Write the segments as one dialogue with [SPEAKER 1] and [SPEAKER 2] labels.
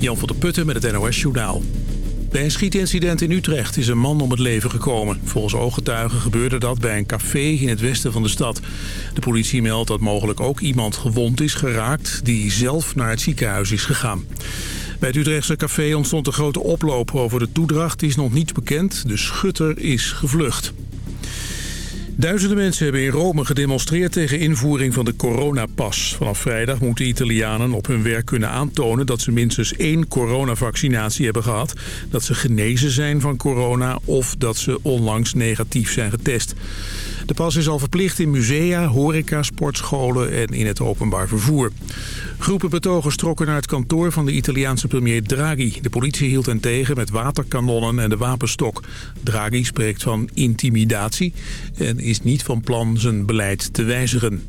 [SPEAKER 1] Jan van der Putten met het NOS Journaal. Bij een schietincident in Utrecht is een man om het leven gekomen. Volgens ooggetuigen gebeurde dat bij een café in het westen van de stad. De politie meldt dat mogelijk ook iemand gewond is geraakt... die zelf naar het ziekenhuis is gegaan. Bij het Utrechtse café ontstond een grote oploop over de toedracht. Die is nog niet bekend. De schutter is gevlucht. Duizenden mensen hebben in Rome gedemonstreerd tegen invoering van de coronapas. Vanaf vrijdag moeten Italianen op hun werk kunnen aantonen dat ze minstens één coronavaccinatie hebben gehad. Dat ze genezen zijn van corona of dat ze onlangs negatief zijn getest. De pas is al verplicht in musea, horeca, sportscholen en in het openbaar vervoer. Groepen betogers trokken naar het kantoor van de Italiaanse premier Draghi. De politie hield hen tegen met waterkanonnen en de wapenstok. Draghi spreekt van intimidatie en is niet van plan zijn beleid te wijzigen.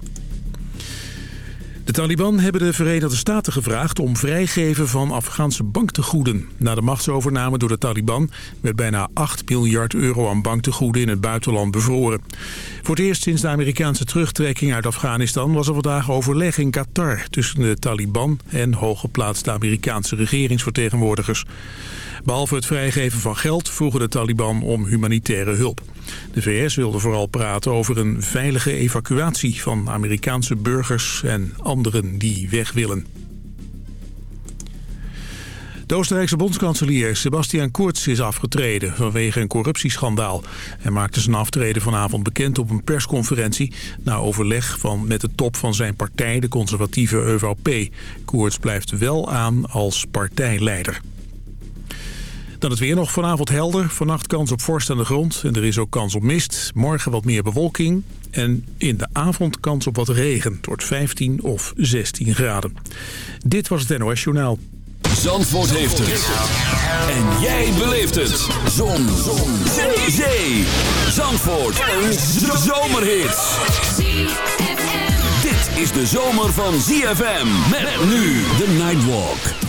[SPEAKER 1] De Taliban hebben de Verenigde Staten gevraagd om vrijgeven van Afghaanse banktegoeden. Na de machtsovername door de Taliban werd bijna 8 miljard euro aan banktegoeden in het buitenland bevroren. Voor het eerst sinds de Amerikaanse terugtrekking uit Afghanistan was er vandaag overleg in Qatar tussen de Taliban en hooggeplaatste Amerikaanse regeringsvertegenwoordigers. Behalve het vrijgeven van geld vroegen de Taliban om humanitaire hulp. De VS wilde vooral praten over een veilige evacuatie van Amerikaanse burgers en anderen die weg willen. De Oostenrijkse bondskanselier Sebastian Kurz is afgetreden vanwege een corruptieschandaal. Hij maakte zijn aftreden vanavond bekend op een persconferentie... na overleg van, met de top van zijn partij, de conservatieve ÖVP. Kurz blijft wel aan als partijleider. Dan het weer nog vanavond helder. Vannacht kans op vorst aan de grond. En er is ook kans op mist. Morgen wat meer bewolking. En in de avond kans op wat regen. Wordt 15 of 16 graden. Dit was het NOS Journaal.
[SPEAKER 2] Zandvoort heeft het. En jij beleeft het. Zon. Zon. Zee. Zee. Zandvoort. Een zomerhit. Dit is de zomer van ZFM. Met nu de Nightwalk.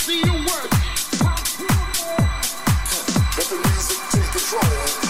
[SPEAKER 3] see you work. Let the
[SPEAKER 4] music take control.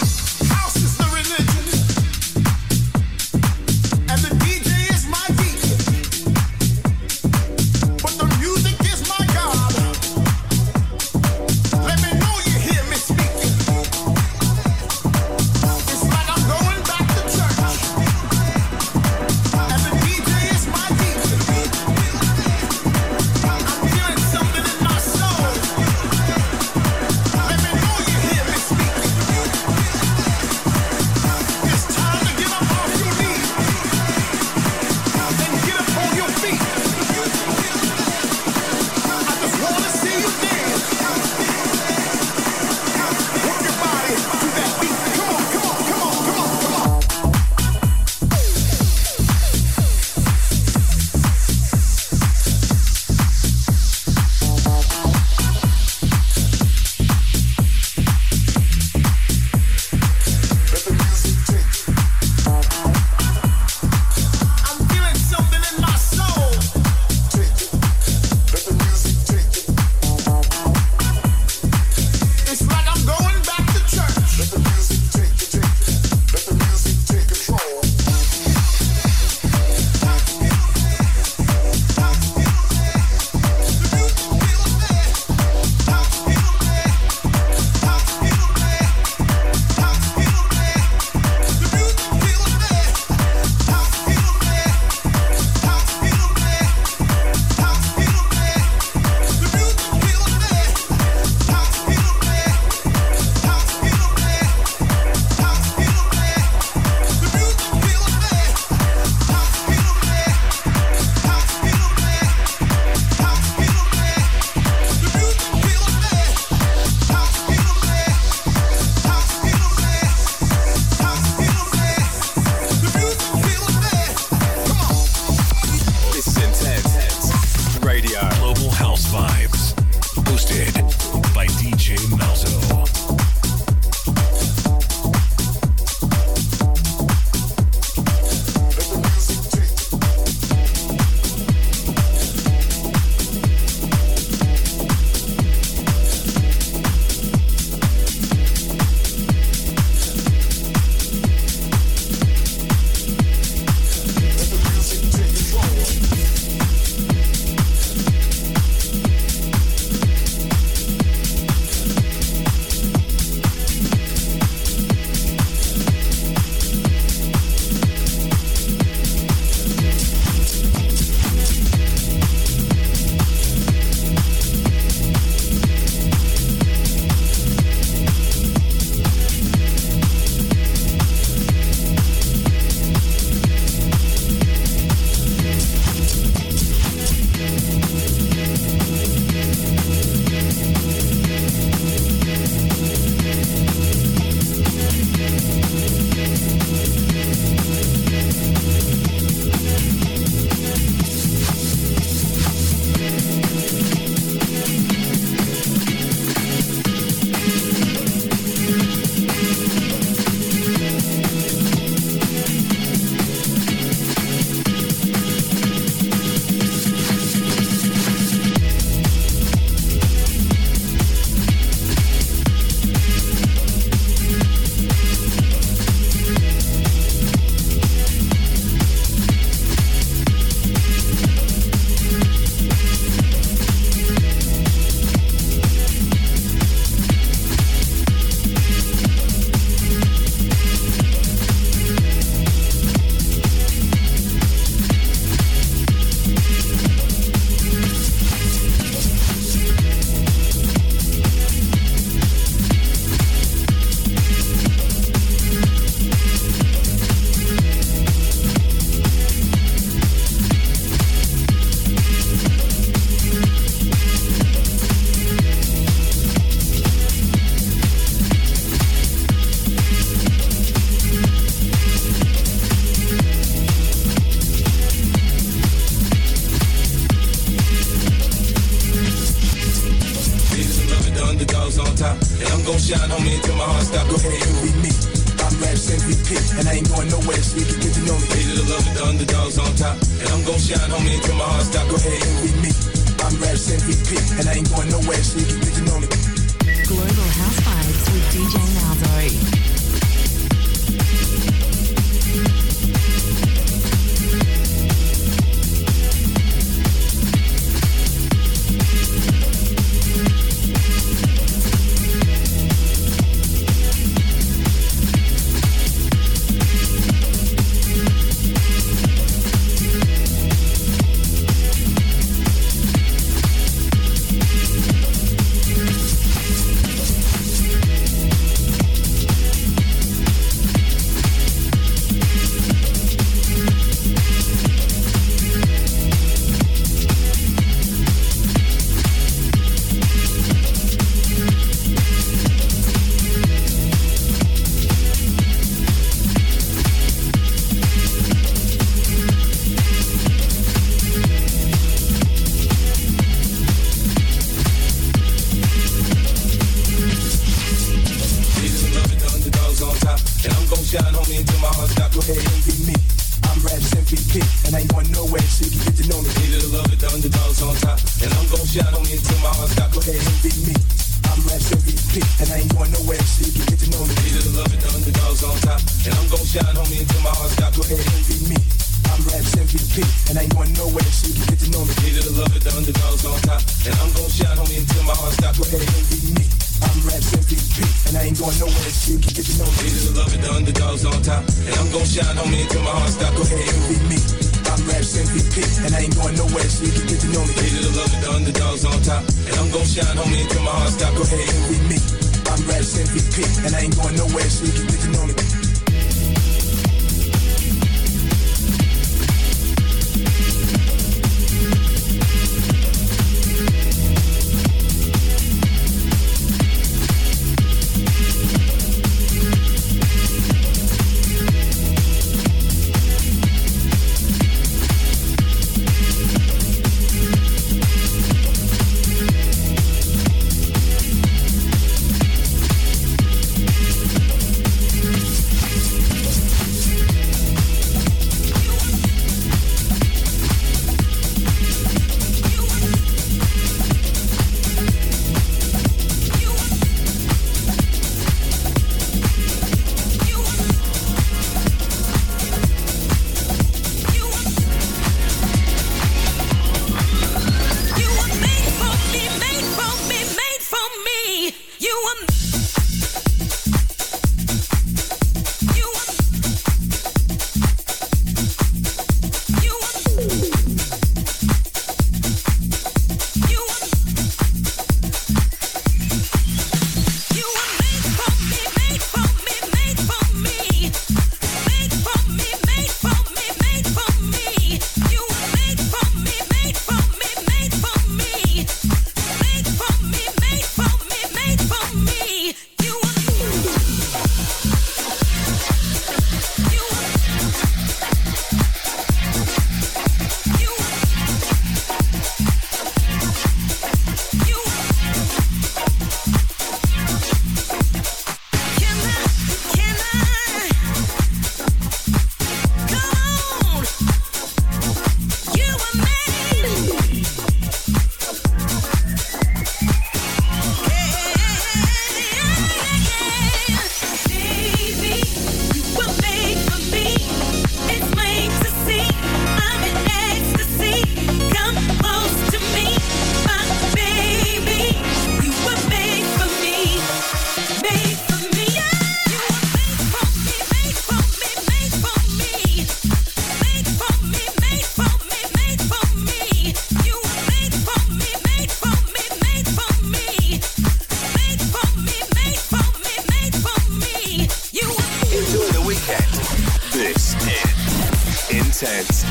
[SPEAKER 4] intense.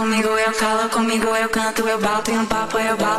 [SPEAKER 4] comigo eu calo, comigo eu canto, eu bato e um papo eu bato.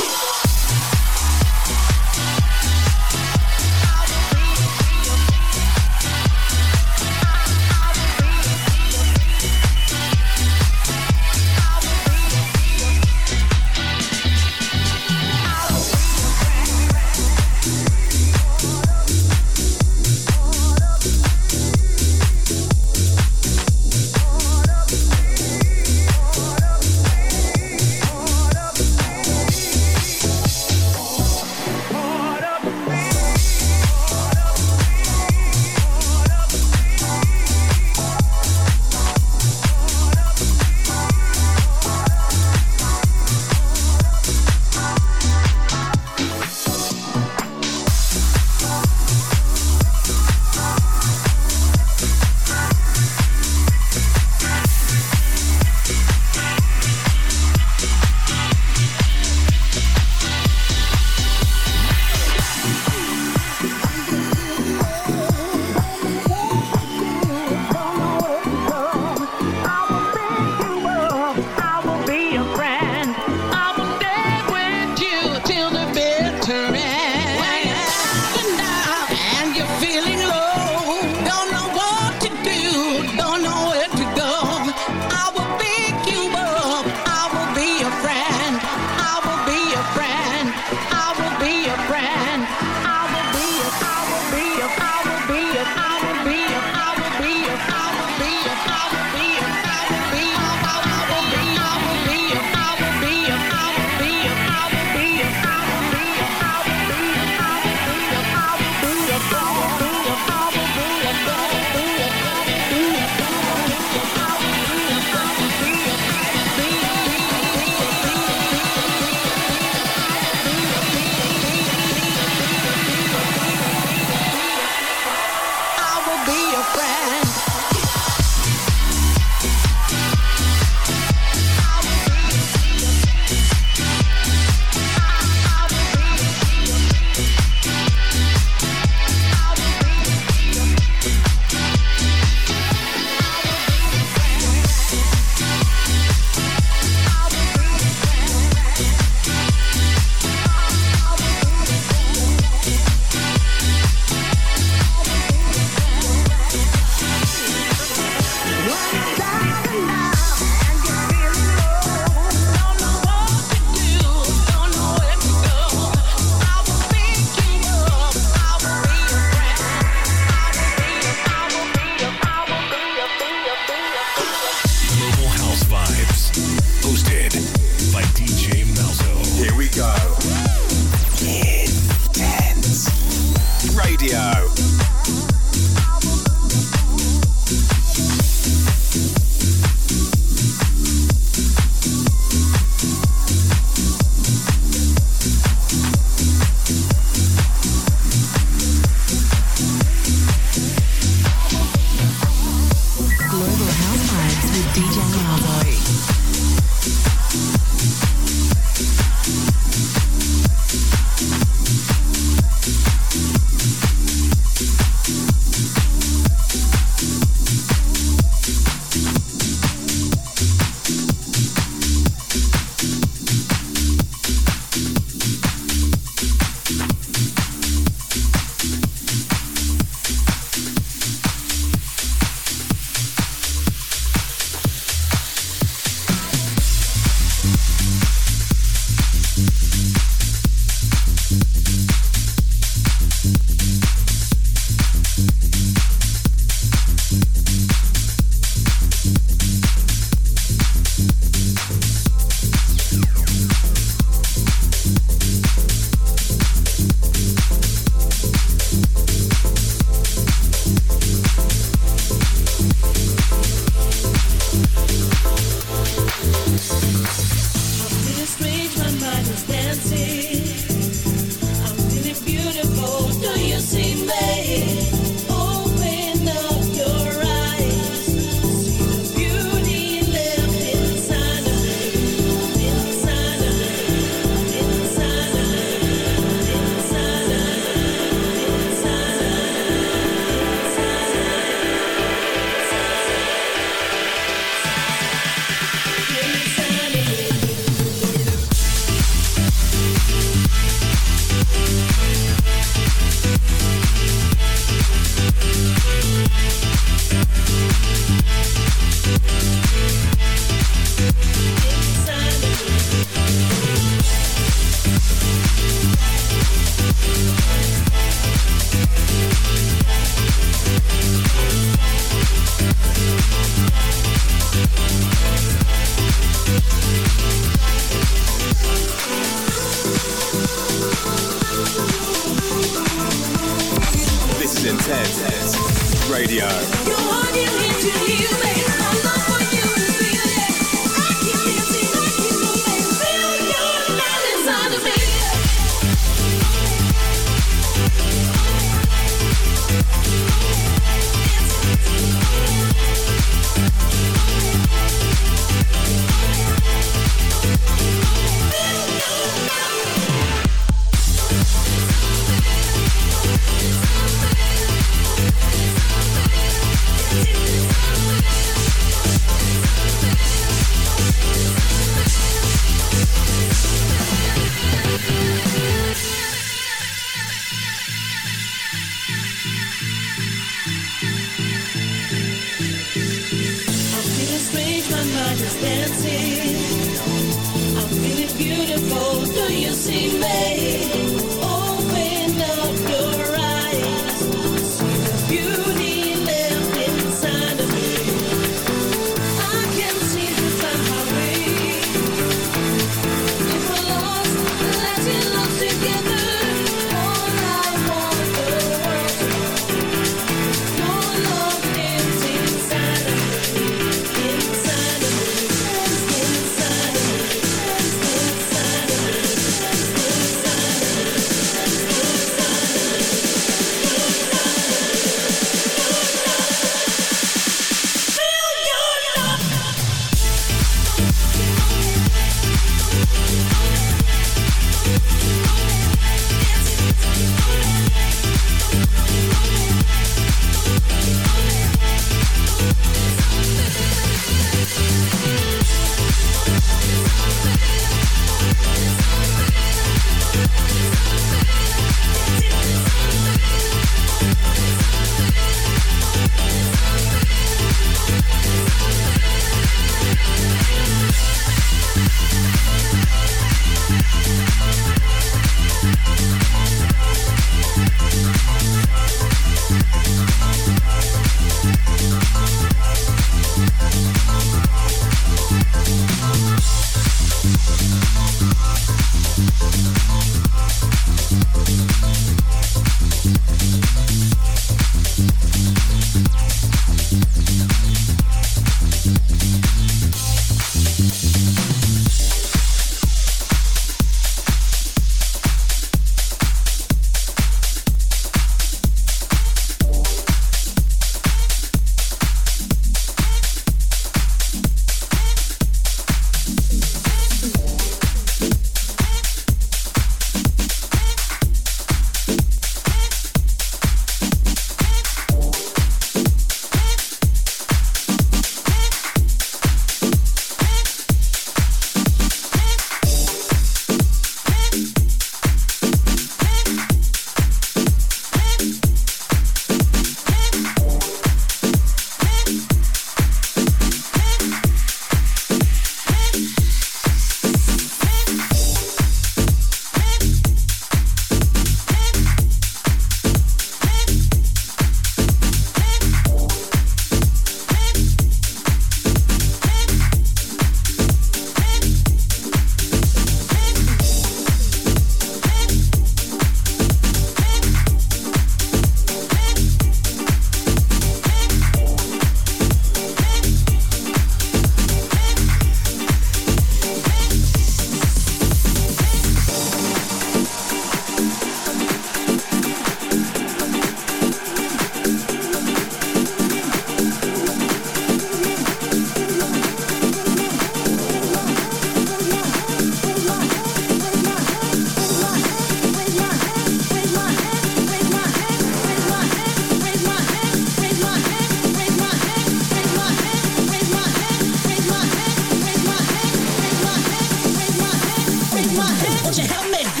[SPEAKER 5] my hand, won't you help me?